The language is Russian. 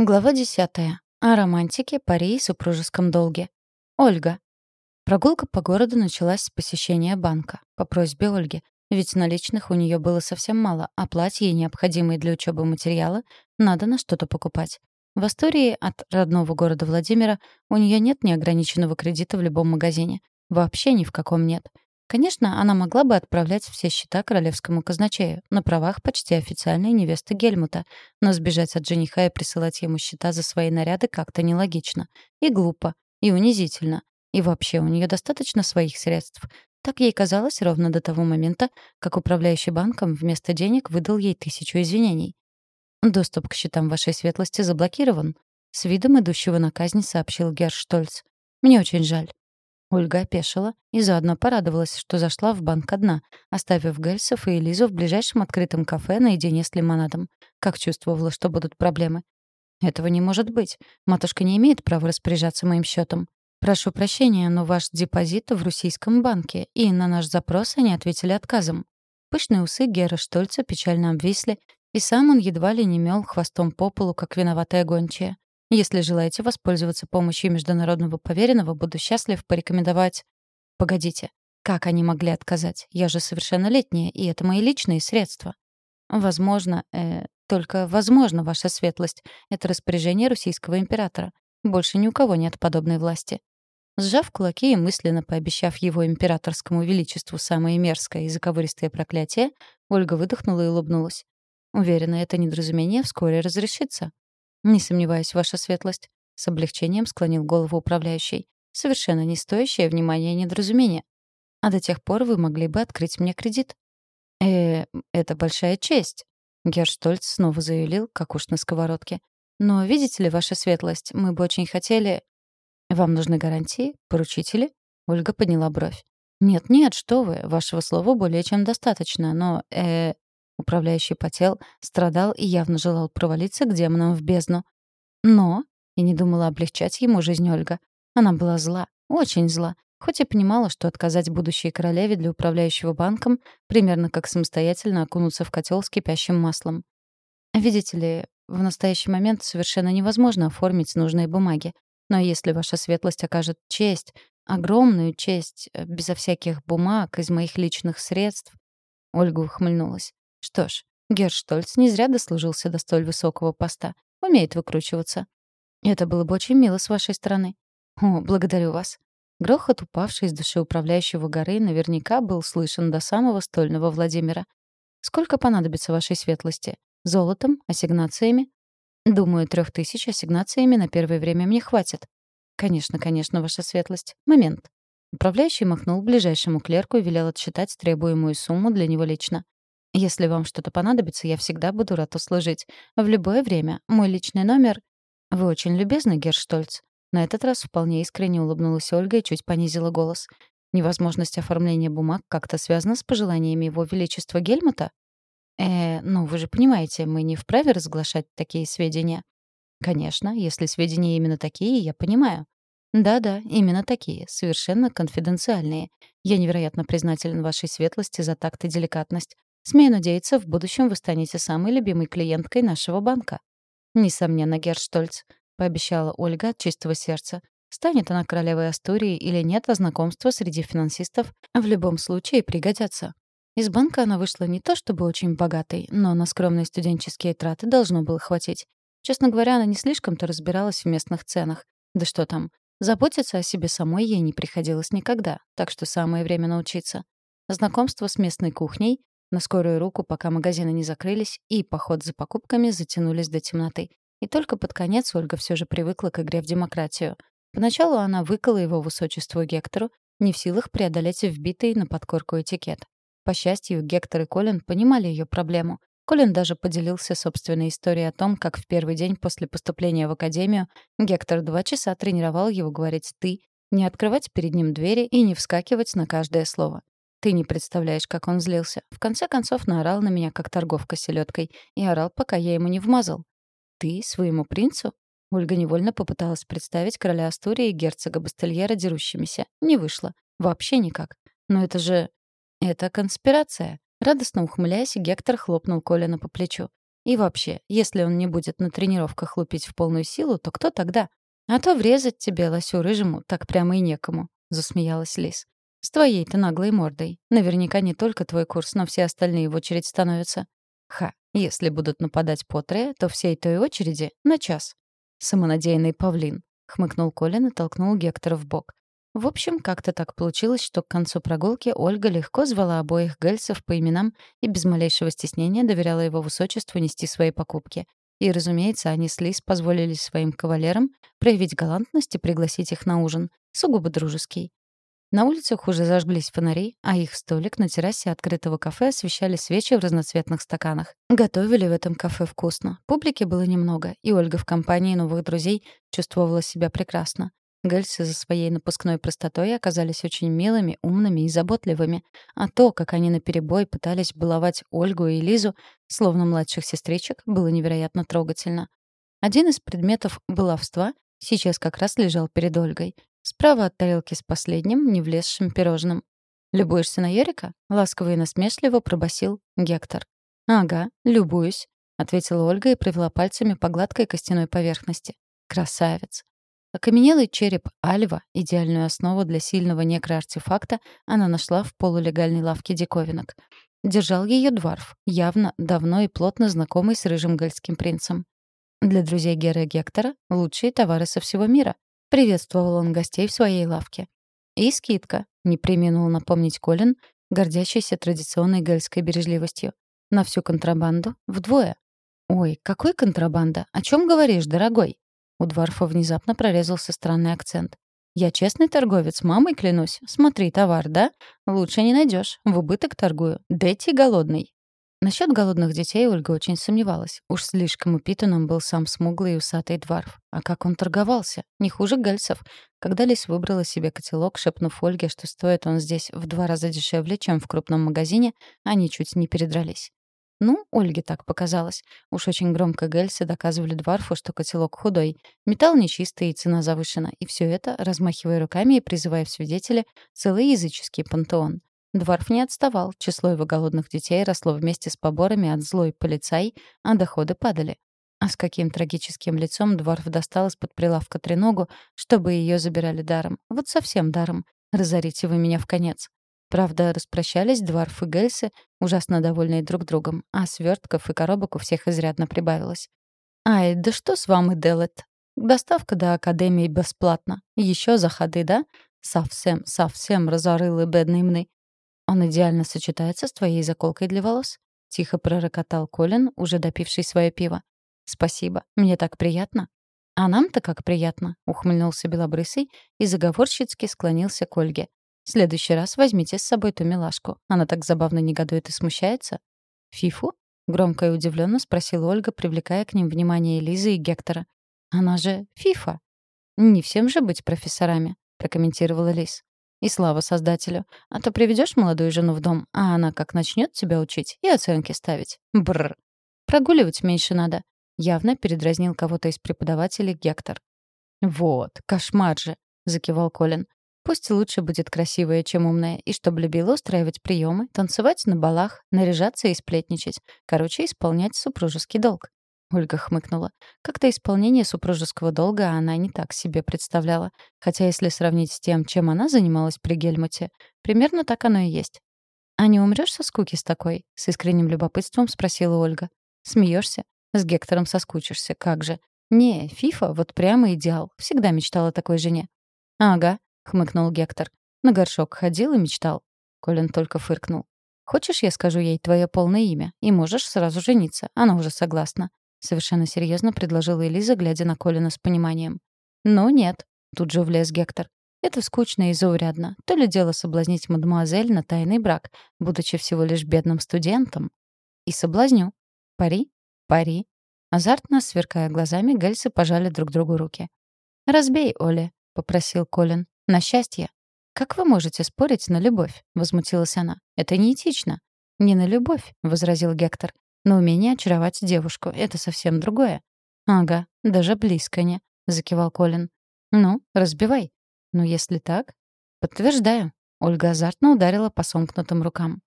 Глава 10. О романтике, паре и супружеском долге. Ольга. Прогулка по городу началась с посещения банка. По просьбе Ольги. Ведь наличных у нее было совсем мало, а платья и необходимые для учебы материалы надо на что-то покупать. В Астории от родного города Владимира у нее нет неограниченного кредита в любом магазине. Вообще ни в каком нет. Конечно, она могла бы отправлять все счета королевскому казначею на правах почти официальной невесты Гельмута, но сбежать от жениха и присылать ему счета за свои наряды как-то нелогично. И глупо, и унизительно. И вообще, у нее достаточно своих средств. Так ей казалось ровно до того момента, как управляющий банком вместо денег выдал ей тысячу извинений. «Доступ к счетам вашей светлости заблокирован», — с видом идущего на казнь сообщил Герштольц. «Мне очень жаль. Ольга опешила и заодно порадовалась, что зашла в банк одна, оставив Гельсов и Элизу в ближайшем открытом кафе наедине с лимонадом. Как чувствовала, что будут проблемы. «Этого не может быть. Матушка не имеет права распоряжаться моим счетом. Прошу прощения, но ваш депозит в российском банке, и на наш запрос они ответили отказом». Пышные усы Гера Штольца печально обвисли, и сам он едва ли не мел хвостом по полу, как виноватая гончая. Если желаете воспользоваться помощью международного поверенного, буду счастлив порекомендовать... Погодите, как они могли отказать? Я же совершеннолетняя, и это мои личные средства. Возможно, э, только возможно, ваша светлость. Это распоряжение российского императора. Больше ни у кого нет подобной власти. Сжав кулаки и мысленно пообещав его императорскому величеству самое мерзкое и заковыристое проклятие, Ольга выдохнула и улыбнулась. Уверена, это недоразумение вскоре разрешится. «Не сомневаюсь, ваша светлость», — с облегчением склонил голову управляющий. «Совершенно не стоящее внимания недоразумение. А до тех пор вы могли бы открыть мне кредит». «Э, это большая честь», — Герштольц снова заявил, как уж на сковородке. «Но видите ли, ваша светлость, мы бы очень хотели...» «Вам нужны гарантии? Поручители?» Ольга подняла бровь. «Нет-нет, что вы, вашего слова более чем достаточно, но, э, Управляющий потел, страдал и явно желал провалиться к демонам в бездну. Но и не думала облегчать ему жизнь Ольга. Она была зла, очень зла, хоть и понимала, что отказать будущей королеве для управляющего банком примерно как самостоятельно окунуться в котел с кипящим маслом. Видите ли, в настоящий момент совершенно невозможно оформить нужные бумаги. Но если ваша светлость окажет честь, огромную честь, э, безо всяких бумаг, из моих личных средств... Ольга ухмыльнулась. Что ж, Герштольц не зря дослужился до столь высокого поста. Умеет выкручиваться. Это было бы очень мило с вашей стороны. О, благодарю вас. Грохот, упавший из души управляющего горы, наверняка был слышен до самого стольного Владимира. Сколько понадобится вашей светлости? Золотом? Ассигнациями? Думаю, трех тысяч ассигнациями на первое время мне хватит. Конечно, конечно, ваша светлость. Момент. Управляющий махнул ближайшему клерку и велел отсчитать требуемую сумму для него лично. Если вам что-то понадобится, я всегда буду рад услужить. В любое время. Мой личный номер... Вы очень любезны, Герштольц. На этот раз вполне искренне улыбнулась Ольга и чуть понизила голос. Невозможность оформления бумаг как-то связана с пожеланиями его величества Гельмута? Э, ну, вы же понимаете, мы не вправе разглашать такие сведения. Конечно, если сведения именно такие, я понимаю. Да-да, именно такие, совершенно конфиденциальные. Я невероятно признателен вашей светлости за такт и деликатность. Смею надеяться, в будущем вы станете самой любимой клиенткой нашего банка. Несомненно, Герштольц, пообещала Ольга от чистого сердца. Станет она королевой Астурии или нет, а знакомства среди финансистов в любом случае пригодятся. Из банка она вышла не то чтобы очень богатой, но на скромные студенческие траты должно было хватить. Честно говоря, она не слишком-то разбиралась в местных ценах. Да что там, заботиться о себе самой ей не приходилось никогда, так что самое время научиться. Знакомство с местной кухней на скорую руку, пока магазины не закрылись, и поход за покупками затянулись до темноты. И только под конец Ольга все же привыкла к игре в демократию. Поначалу она выкала его высочеству Гектору, не в силах преодолеть вбитый на подкорку этикет. По счастью, Гектор и Колин понимали ее проблему. Колин даже поделился собственной историей о том, как в первый день после поступления в академию Гектор два часа тренировал его говорить «ты», не открывать перед ним двери и не вскакивать на каждое слово. Ты не представляешь, как он злился. В конце концов, наорал на меня, как торговка селедкой, и орал, пока я ему не вмазал. Ты своему принцу? Ольга невольно попыталась представить короля Астурии и герцога Бастельера дерущимися. Не вышло. Вообще никак. Но это же... Это конспирация. Радостно ухмыляясь, Гектор хлопнул Колина по плечу. И вообще, если он не будет на тренировках лупить в полную силу, то кто тогда? А то врезать тебе, лосю рыжему, так прямо и некому», — засмеялась Лис. «С твоей-то наглой мордой. Наверняка не только твой курс, но все остальные в очередь становятся. Ха, если будут нападать по трое, то всей той очереди на час». «Самонадеянный павлин», — хмыкнул Колин и толкнул Гектора в бок. В общем, как-то так получилось, что к концу прогулки Ольга легко звала обоих гельсов по именам и без малейшего стеснения доверяла его высочеству нести свои покупки. И, разумеется, они с Лиз позволили своим кавалерам проявить галантность и пригласить их на ужин, сугубо дружеский. На улицах уже зажглись фонари, а их столик на террасе открытого кафе освещали свечи в разноцветных стаканах. Готовили в этом кафе вкусно. Публики было немного, и Ольга в компании новых друзей чувствовала себя прекрасно. Гельсы за своей напускной простотой оказались очень милыми, умными и заботливыми, а то, как они наперебой пытались баловать Ольгу и Лизу, словно младших сестричек, было невероятно трогательно. Один из предметов баловства сейчас как раз лежал перед Ольгой, справа от тарелки с последним, не влезшим пирожным. «Любуешься на Ерика?» — ласково и насмешливо пробасил Гектор. «Ага, любуюсь», — ответила Ольга и провела пальцами по гладкой костяной поверхности. «Красавец!» Окаменелый череп Альва, идеальную основу для сильного некроартефакта, она нашла в полулегальной лавке диковинок. Держал ее дворф, явно давно и плотно знакомый с рыжим гальским принцем. Для друзей Гера Гектора — лучшие товары со всего мира. Приветствовал он гостей в своей лавке. И скидка, не применул напомнить Колин, гордящийся традиционной гальской бережливостью. На всю контрабанду вдвое. «Ой, какой контрабанда? О чем говоришь, дорогой?» У Дварфа внезапно прорезался странный акцент. «Я честный торговец, мамой клянусь. Смотри, товар, да? Лучше не найдешь. В убыток торгую. Дайте голодный». Насчет голодных детей Ольга очень сомневалась. Уж слишком упитанным был сам смуглый и усатый дворф. А как он торговался? Не хуже гальцев. Когда Лис выбрала себе котелок, шепнув Ольге, что стоит он здесь в два раза дешевле, чем в крупном магазине, они чуть не передрались. Ну, Ольге так показалось. Уж очень громко Гельсы доказывали Дварфу, что котелок худой, металл нечистый и цена завышена. И все это, размахивая руками и призывая в свидетели целый языческий пантеон. Дварф не отставал, число его голодных детей росло вместе с поборами от злой полицай, а доходы падали. А с каким трагическим лицом Дварф достал из-под прилавка треногу, чтобы ее забирали даром. Вот совсем даром. Разорите вы меня в конец. Правда, распрощались Дварф и Гельсы, ужасно довольные друг другом, а свертков и коробок у всех изрядно прибавилось. «Ай, да что с вами делать? Доставка до Академии бесплатна. Еще за ходы, да? Совсем, совсем разорылый бедный мны. Он идеально сочетается с твоей заколкой для волос?» — тихо пророкотал Колин, уже допивший свое пиво. «Спасибо, мне так приятно». «А нам-то как приятно», — ухмыльнулся Белобрысый и заговорщицки склонился к Ольге следующий раз возьмите с собой ту милашку. Она так забавно негодует и смущается». «Фифу?» — громко и удивленно спросила Ольга, привлекая к ним внимание Лизы и Гектора. «Она же Фифа». «Не всем же быть профессорами», — прокомментировала Лиз. «И слава создателю. А то приведешь молодую жену в дом, а она как начнет тебя учить и оценки ставить. Бррр. Прогуливать меньше надо». Явно передразнил кого-то из преподавателей Гектор. «Вот, кошмар же», — закивал Колин. Пусть лучше будет красивая, чем умная, и чтобы любила устраивать приемы, танцевать на балах, наряжаться и сплетничать. Короче, исполнять супружеский долг. Ольга хмыкнула. Как-то исполнение супружеского долга она не так себе представляла. Хотя если сравнить с тем, чем она занималась при Гельмуте, примерно так оно и есть. «А не умрёшь со скуки с такой?» — с искренним любопытством спросила Ольга. «Смеёшься? С Гектором соскучишься, как же?» «Не, Фифа вот прямо идеал. Всегда мечтала о такой жене». «Ага хмыкнул Гектор. На горшок ходил и мечтал. Колин только фыркнул. Хочешь, я скажу ей твое полное имя, и можешь сразу жениться. Она уже согласна. Совершенно серьезно предложила Элиза, глядя на Колина с пониманием. Но нет, тут же влез Гектор. Это скучно и заурядно. То ли дело соблазнить мадемуазель на тайный брак, будучи всего лишь бедным студентом. И соблазню. Пари? Пари. Азартно, сверкая глазами, гальсы пожали друг другу руки. «Разбей, Оля», — попросил Колин. На счастье. Как вы можете спорить на любовь? возмутилась она. Это неэтично. Не на любовь, возразил Гектор. На умение очаровать девушку это совсем другое. Ага, даже близко не, закивал Колин. Ну, разбивай. Ну, если так, подтверждаю. Ольга азартно ударила по сомкнутым рукам.